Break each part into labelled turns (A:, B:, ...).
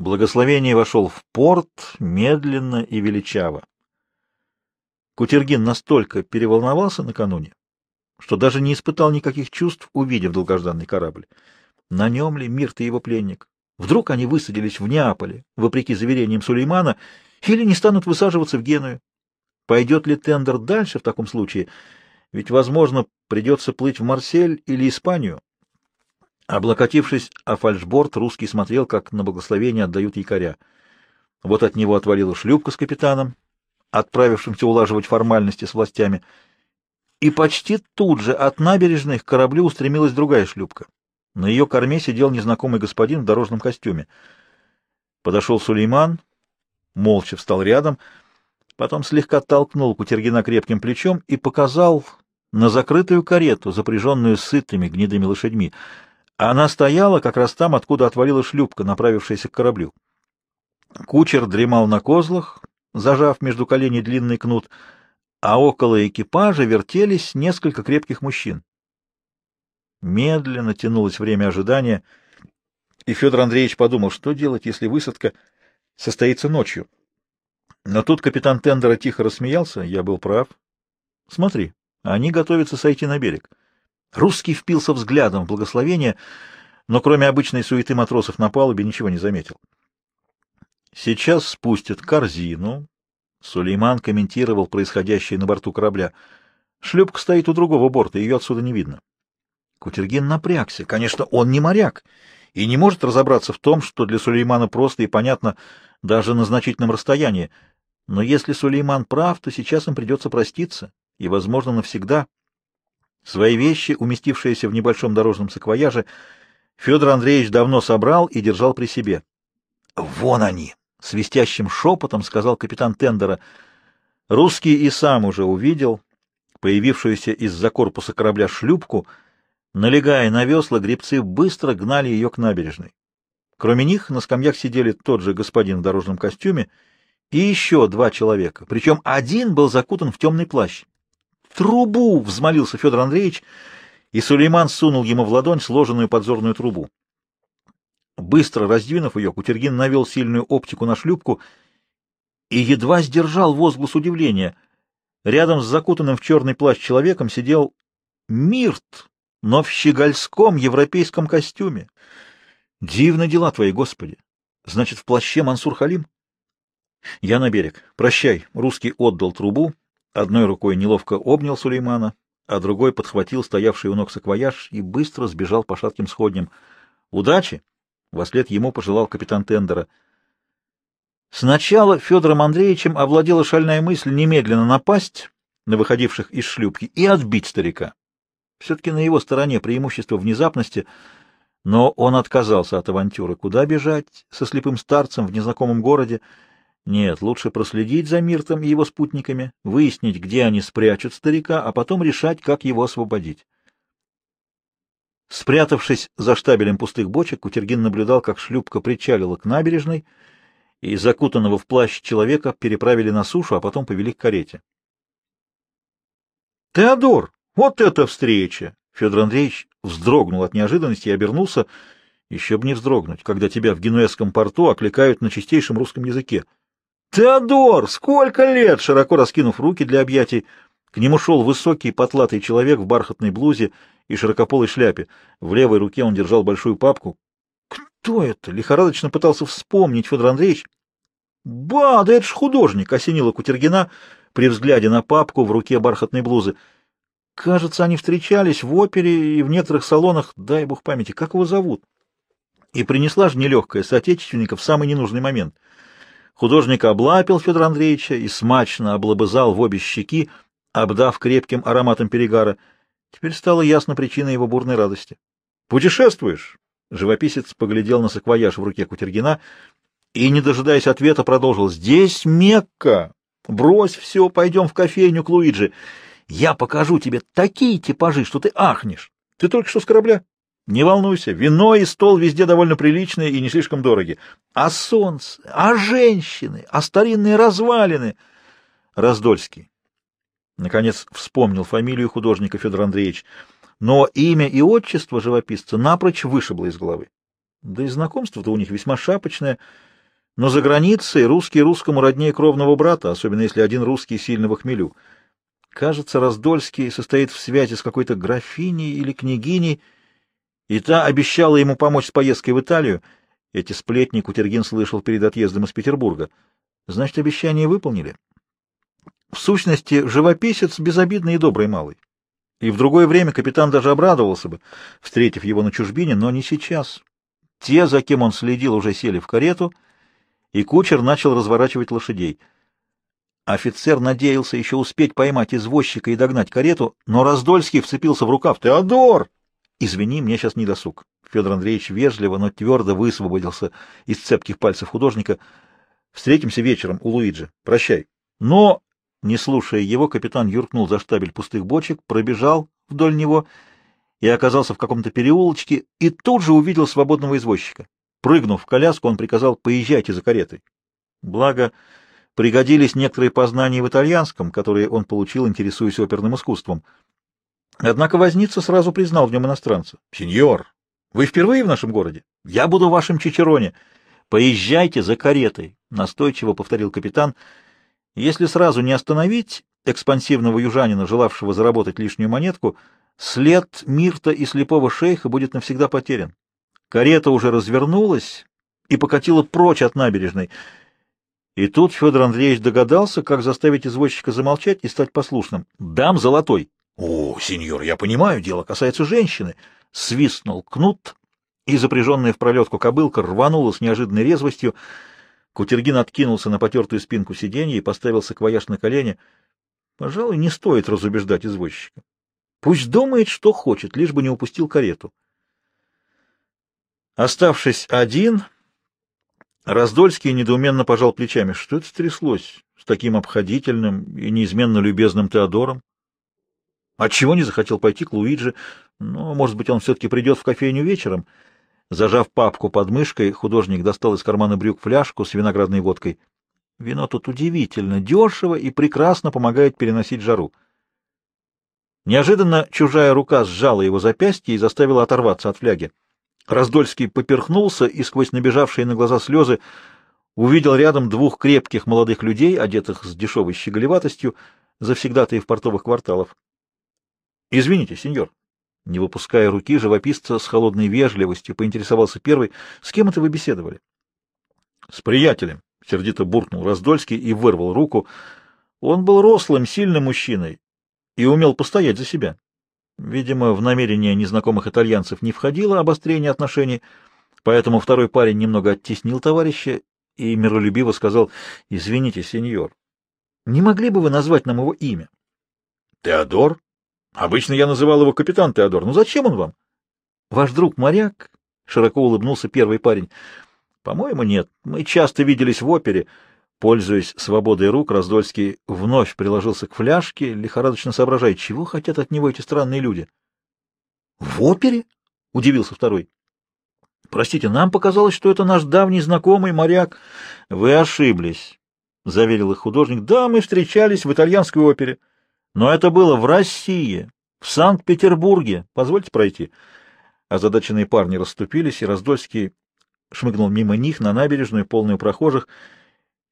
A: Благословение вошел в порт медленно и величаво. Кутергин настолько переволновался накануне, что даже не испытал никаких чувств, увидев долгожданный корабль. На нем ли мир-то его пленник? Вдруг они высадились в Неаполе, вопреки заверениям Сулеймана, или не станут высаживаться в Геную? Пойдет ли тендер дальше в таком случае? Ведь, возможно, придется плыть в Марсель или Испанию. Облокотившись о фальшборд, русский смотрел, как на благословение отдают якоря. Вот от него отвалила шлюпка с капитаном, отправившимся улаживать формальности с властями, и почти тут же от набережной к кораблю устремилась другая шлюпка. На ее корме сидел незнакомый господин в дорожном костюме. Подошел Сулейман, молча встал рядом, потом слегка толкнул Кутергина крепким плечом и показал на закрытую карету, запряженную сытыми гнедыми лошадьми — она стояла как раз там, откуда отвалила шлюпка, направившаяся к кораблю. Кучер дремал на козлах, зажав между коленей длинный кнут, а около экипажа вертелись несколько крепких мужчин. Медленно тянулось время ожидания, и Федор Андреевич подумал, что делать, если высадка состоится ночью. Но тут капитан тендера тихо рассмеялся, я был прав. Смотри, они готовятся сойти на берег. Русский впился взглядом в благословение, но кроме обычной суеты матросов на палубе ничего не заметил. Сейчас спустят корзину. Сулейман комментировал происходящее на борту корабля. Шлюпка стоит у другого борта, ее отсюда не видно. Кутергин напрягся. Конечно, он не моряк и не может разобраться в том, что для Сулеймана просто и понятно даже на значительном расстоянии. Но если Сулейман прав, то сейчас им придется проститься, и, возможно, навсегда. Свои вещи, уместившиеся в небольшом дорожном саквояже, Федор Андреевич давно собрал и держал при себе. «Вон они!» — свистящим шепотом сказал капитан тендера. Русский и сам уже увидел появившуюся из-за корпуса корабля шлюпку. Налегая на весла, гребцы быстро гнали ее к набережной. Кроме них на скамьях сидели тот же господин в дорожном костюме и еще два человека, причем один был закутан в темный плащ. Трубу! — взмолился Федор Андреевич, и Сулейман сунул ему в ладонь сложенную подзорную трубу. Быстро раздвинув ее, Кутергин навел сильную оптику на шлюпку и едва сдержал возглас удивления. Рядом с закутанным в черный плащ человеком сидел Мирт, но в щегольском европейском костюме. Дивно дела твои, Господи! Значит, в плаще Мансур Халим? Я на берег. Прощай. Русский отдал трубу, Одной рукой неловко обнял Сулеймана, а другой подхватил стоявший у ног саквояж и быстро сбежал по шатким сходням. «Удачи!» — вослед ему пожелал капитан тендера. Сначала Федором Андреевичем овладела шальная мысль немедленно напасть на выходивших из шлюпки и отбить старика. Все-таки на его стороне преимущество внезапности, но он отказался от авантюры. Куда бежать со слепым старцем в незнакомом городе? Нет, лучше проследить за Миртом и его спутниками, выяснить, где они спрячут старика, а потом решать, как его освободить. Спрятавшись за штабелем пустых бочек, Кутергин наблюдал, как шлюпка причалила к набережной, и закутанного в плащ человека переправили на сушу, а потом повели к карете. «Теодор, вот это встреча!» Федор Андреевич вздрогнул от неожиданности и обернулся. Еще бы не вздрогнуть, когда тебя в генуэзском порту окликают на чистейшем русском языке. «Теодор, сколько лет!» Широко раскинув руки для объятий, к нему шел высокий потлатый человек в бархатной блузе и широкополой шляпе. В левой руке он держал большую папку. «Кто это?» — лихорадочно пытался вспомнить Федор Андреевич. «Ба, да это ж художник!» — осенила Кутергина при взгляде на папку в руке бархатной блузы. «Кажется, они встречались в опере и в некоторых салонах, дай бог памяти. Как его зовут?» И принесла же нелегкая соотечественника в самый ненужный момент — Художник облапил Федора Андреевича и смачно облобызал в обе щеки, обдав крепким ароматом перегара. Теперь стала ясна причина его бурной радости. «Путешествуешь?» Живописец поглядел на саквояж в руке Кутергина и, не дожидаясь ответа, продолжил. «Здесь Мекка! Брось все, пойдем в кофейню к Луиджи. Я покажу тебе такие типажи, что ты ахнешь. Ты только что с корабля?» Не волнуйся, вино и стол везде довольно приличные и не слишком дороги. А солнце, а женщины, а старинные развалины. Раздольский. Наконец вспомнил фамилию художника Федор Андреевич, но имя и отчество живописца напрочь вышибло из головы. Да и знакомство-то у них весьма шапочное. Но за границей русский русскому роднее кровного брата, особенно если один русский сильно в хмелю. Кажется, Раздольский состоит в связи с какой-то графиней или княгиней, и та обещала ему помочь с поездкой в Италию. Эти сплетни Кутергин слышал перед отъездом из Петербурга. Значит, обещание выполнили. В сущности, живописец безобидный и добрый малый. И в другое время капитан даже обрадовался бы, встретив его на чужбине, но не сейчас. Те, за кем он следил, уже сели в карету, и кучер начал разворачивать лошадей. Офицер надеялся еще успеть поймать извозчика и догнать карету, но Раздольский вцепился в рукав. «Теодор!» «Извини, мне сейчас не досуг». Федор Андреевич вежливо, но твердо высвободился из цепких пальцев художника. «Встретимся вечером у Луиджи. Прощай». Но, не слушая его, капитан юркнул за штабель пустых бочек, пробежал вдоль него и оказался в каком-то переулочке, и тут же увидел свободного извозчика. Прыгнув в коляску, он приказал «поезжайте за каретой». Благо, пригодились некоторые познания в итальянском, которые он получил, интересуясь оперным искусством. Однако возница сразу признал в нем иностранца. «Сеньор, вы впервые в нашем городе? Я буду вашим чичероне. Поезжайте за каретой», — настойчиво повторил капитан. «Если сразу не остановить экспансивного южанина, желавшего заработать лишнюю монетку, след Мирта и слепого шейха будет навсегда потерян. Карета уже развернулась и покатила прочь от набережной. И тут Федор Андреевич догадался, как заставить извозчика замолчать и стать послушным. «Дам золотой!» «О, сеньор, я понимаю, дело касается женщины!» Свистнул кнут, и запряженная в пролетку кобылка рванула с неожиданной резвостью. Кутергин откинулся на потертую спинку сиденья и поставил саквояж на колени. Пожалуй, не стоит разубеждать извозчика. Пусть думает, что хочет, лишь бы не упустил карету. Оставшись один, Раздольский недоуменно пожал плечами. Что это стряслось с таким обходительным и неизменно любезным Теодором? Отчего не захотел пойти к Луиджи? Ну, может быть, он все-таки придет в кофейню вечером. Зажав папку под мышкой, художник достал из кармана брюк фляжку с виноградной водкой. Вино тут удивительно дешево и прекрасно помогает переносить жару. Неожиданно чужая рука сжала его запястье и заставила оторваться от фляги. Раздольский поперхнулся и сквозь набежавшие на глаза слезы увидел рядом двух крепких молодых людей, одетых с дешевой щеголеватостью, завсегдатые в портовых кварталах. — Извините, сеньор. Не выпуская руки, живописца с холодной вежливостью поинтересовался первый. — С кем это вы беседовали? — С приятелем, — сердито буркнул Раздольский и вырвал руку. Он был рослым, сильным мужчиной и умел постоять за себя. Видимо, в намерение незнакомых итальянцев не входило обострение отношений, поэтому второй парень немного оттеснил товарища и миролюбиво сказал, «Извините, сеньор, не могли бы вы назвать нам его имя?» «Теодор? Обычно я называл его капитан Теодор. Ну зачем он вам?» «Ваш друг моряк?» — широко улыбнулся первый парень. «По-моему, нет. Мы часто виделись в опере». Пользуясь свободой рук, Раздольский вновь приложился к фляжке, лихорадочно соображая, чего хотят от него эти странные люди. — В опере? — удивился второй. — Простите, нам показалось, что это наш давний знакомый моряк. — Вы ошиблись, — заверил их художник. — Да, мы встречались в итальянской опере. Но это было в России, в Санкт-Петербурге. Позвольте пройти. Озадаченные парни расступились, и Раздольский шмыгнул мимо них на набережную, полную прохожих, —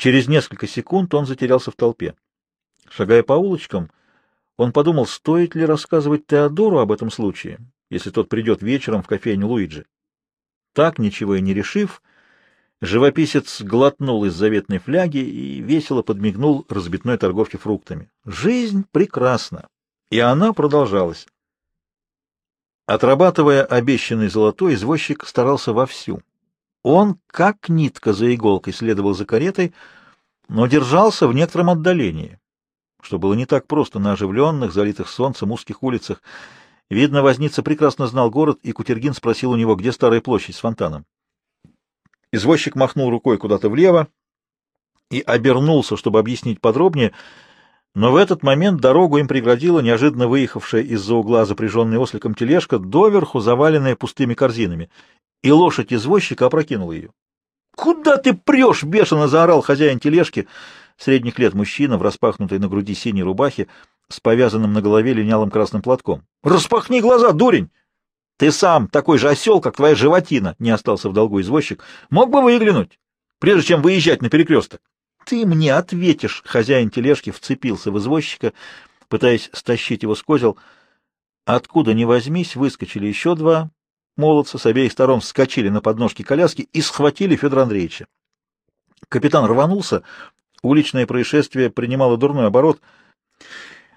A: Через несколько секунд он затерялся в толпе. Шагая по улочкам, он подумал, стоит ли рассказывать Теодору об этом случае, если тот придет вечером в кофейню Луиджи. Так, ничего и не решив, живописец глотнул из заветной фляги и весело подмигнул разбитной торговке фруктами. Жизнь прекрасна, и она продолжалась. Отрабатывая обещанный золотой, извозчик старался вовсю. Он, как нитка за иголкой, следовал за каретой, но держался в некотором отдалении, что было не так просто на оживленных, залитых солнцем узких улицах. Видно, возница прекрасно знал город, и Кутергин спросил у него, где старая площадь с фонтаном. Извозчик махнул рукой куда-то влево и обернулся, чтобы объяснить подробнее, но в этот момент дорогу им преградила неожиданно выехавшая из-за угла запряженная осликом тележка, доверху заваленная пустыми корзинами, и лошадь извозчика опрокинула ее. «Куда ты прешь?» — бешено заорал хозяин тележки, средних лет мужчина в распахнутой на груди синей рубахе с повязанным на голове линялым красным платком. «Распахни глаза, дурень! Ты сам такой же осел, как твоя животина!» — не остался в долгу извозчик. «Мог бы выглянуть!» прежде чем выезжать на перекресток. Ты мне ответишь. Хозяин тележки вцепился в извозчика, пытаясь стащить его с козел. Откуда ни возьмись, выскочили еще два молодца, с обеих сторон вскочили на подножки коляски и схватили Федора Андреевича. Капитан рванулся, уличное происшествие принимало дурной оборот,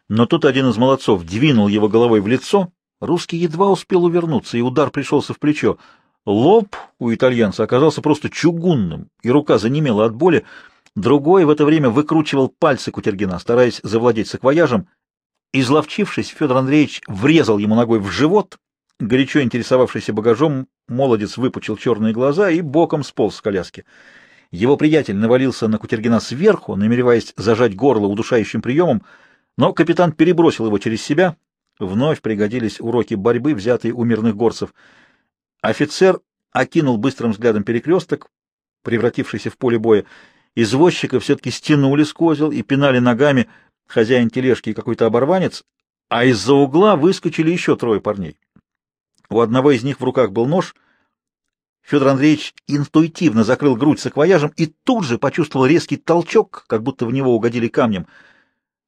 A: но тут один из молодцов двинул его головой в лицо, русский едва успел увернуться, и удар пришелся в плечо. Лоб у итальянца оказался просто чугунным, и рука занемела от боли. Другой в это время выкручивал пальцы Кутергина, стараясь завладеть саквояжем. Изловчившись, Федор Андреевич врезал ему ногой в живот. Горячо интересовавшийся багажом, молодец выпучил черные глаза и боком сполз с коляски. Его приятель навалился на Кутергина сверху, намереваясь зажать горло удушающим приемом, но капитан перебросил его через себя. Вновь пригодились уроки борьбы, взятые у мирных горцев. Офицер окинул быстрым взглядом перекресток, превратившийся в поле боя. Извозчика все-таки стянули с козел и пинали ногами хозяин тележки и какой-то оборванец, а из-за угла выскочили еще трое парней. У одного из них в руках был нож. Федор Андреевич интуитивно закрыл грудь саквояжем и тут же почувствовал резкий толчок, как будто в него угодили камнем.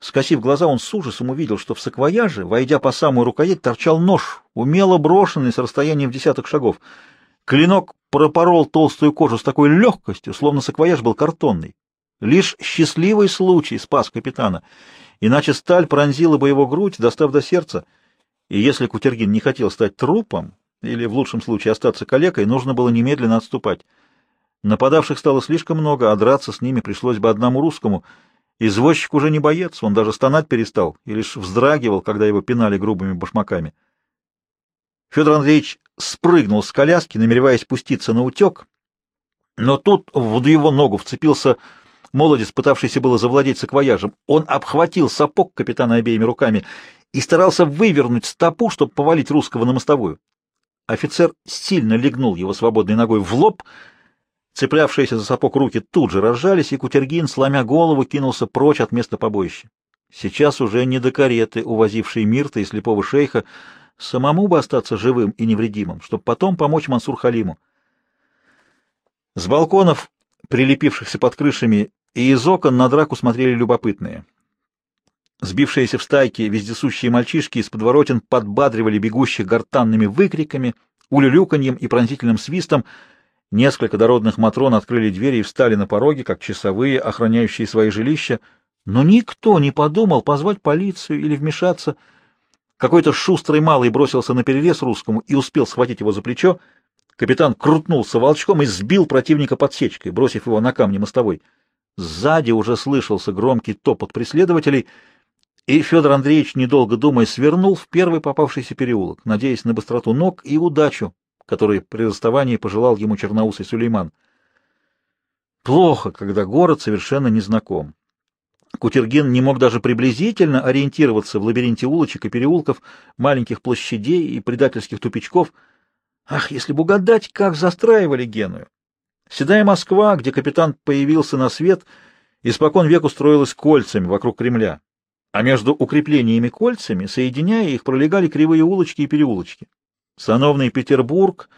A: Скосив глаза, он с ужасом увидел, что в саквояже, войдя по самую рукоять, торчал нож, умело брошенный с расстояния в десяток шагов. Клинок пропорол толстую кожу с такой легкостью, словно саквояж был картонный. Лишь счастливый случай спас капитана, иначе сталь пронзила бы его грудь, достав до сердца. И если Кутергин не хотел стать трупом, или в лучшем случае остаться калекой, нужно было немедленно отступать. Нападавших стало слишком много, а драться с ними пришлось бы одному русскому. Извозчик уже не боец, он даже стонать перестал и лишь вздрагивал, когда его пинали грубыми башмаками. Федор Андреевич спрыгнул с коляски, намереваясь спуститься на утек, но тут в его ногу вцепился молодец, пытавшийся было завладеть саквояжем. Он обхватил сапог капитана обеими руками и старался вывернуть стопу, чтобы повалить русского на мостовую. Офицер сильно легнул его свободной ногой в лоб, цеплявшиеся за сапог руки тут же разжались, и Кутергин, сломя голову, кинулся прочь от места побоища. Сейчас уже не до кареты, увозившей Мирта и слепого шейха, Самому бы остаться живым и невредимым, чтобы потом помочь Мансур Халиму. С балконов, прилепившихся под крышами, и из окон на драку смотрели любопытные. Сбившиеся в стайки вездесущие мальчишки из подворотен подбадривали бегущих гортанными выкриками, улюлюканьем и пронзительным свистом. Несколько дородных матрон открыли двери и встали на пороге, как часовые, охраняющие свои жилища, но никто не подумал позвать полицию или вмешаться — какой-то шустрый малый бросился на перерез русскому и успел схватить его за плечо. Капитан крутнулся волчком и сбил противника подсечкой, бросив его на камни мостовой. Сзади уже слышался громкий топот преследователей, и Федор Андреевич, недолго думая, свернул в первый попавшийся переулок, надеясь на быстроту ног и удачу, которой при расставании пожелал ему черноусый Сулейман. Плохо, когда город совершенно незнаком. Кутергин не мог даже приблизительно ориентироваться в лабиринте улочек и переулков, маленьких площадей и предательских тупичков. Ах, если бы угадать, как застраивали Геную! Седая Москва, где капитан появился на свет, испокон век устроилась кольцами вокруг Кремля, а между укреплениями кольцами, соединяя их, пролегали кривые улочки и переулочки. Сановный Петербург,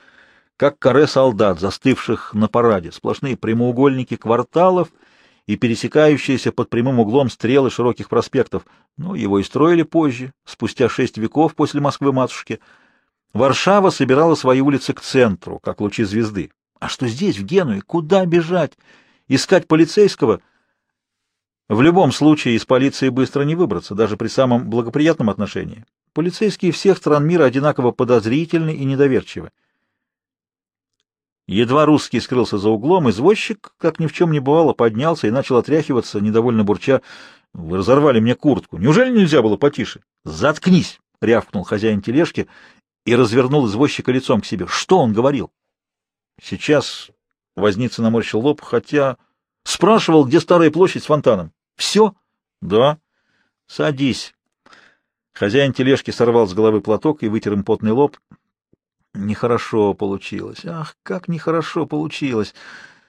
A: как каре солдат, застывших на параде, сплошные прямоугольники кварталов — и пересекающиеся под прямым углом стрелы широких проспектов, но его и строили позже, спустя шесть веков после Москвы-матушки. Варшава собирала свои улицы к центру, как лучи звезды. А что здесь, в Генуе? Куда бежать? Искать полицейского? В любом случае из полиции быстро не выбраться, даже при самом благоприятном отношении. Полицейские всех стран мира одинаково подозрительны и недоверчивы. Едва русский скрылся за углом, извозчик, как ни в чем не бывало, поднялся и начал отряхиваться, недовольно бурча. — Вы разорвали мне куртку. Неужели нельзя было потише? — Заткнись! — рявкнул хозяин тележки и развернул извозчика лицом к себе. — Что он говорил? — Сейчас возница наморщил лоб, хотя... Спрашивал, где старая площадь с фонтаном. — Все? — Да. — Садись. Хозяин тележки сорвал с головы платок и вытер им потный лоб. Нехорошо получилось. Ах, как нехорошо получилось.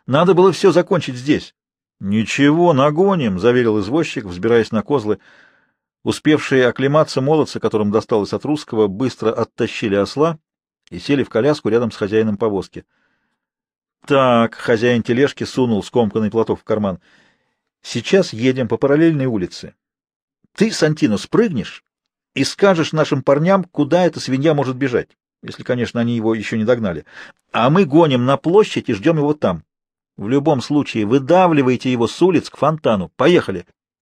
A: Надо было все закончить здесь. Ничего, нагоним, заверил извозчик, взбираясь на козлы. Успевшие оклематься молодцы, которым досталось от русского, быстро оттащили осла и сели в коляску рядом с хозяином повозки. Так, хозяин тележки сунул скомканный платок в карман. Сейчас едем по параллельной улице. Ты, Сантино, спрыгнешь и скажешь нашим парням, куда эта свинья может бежать, если, конечно, они его еще не догнали. А мы гоним на площадь и ждем его там. В любом случае, выдавливайте его с улиц к фонтану. Поехали! —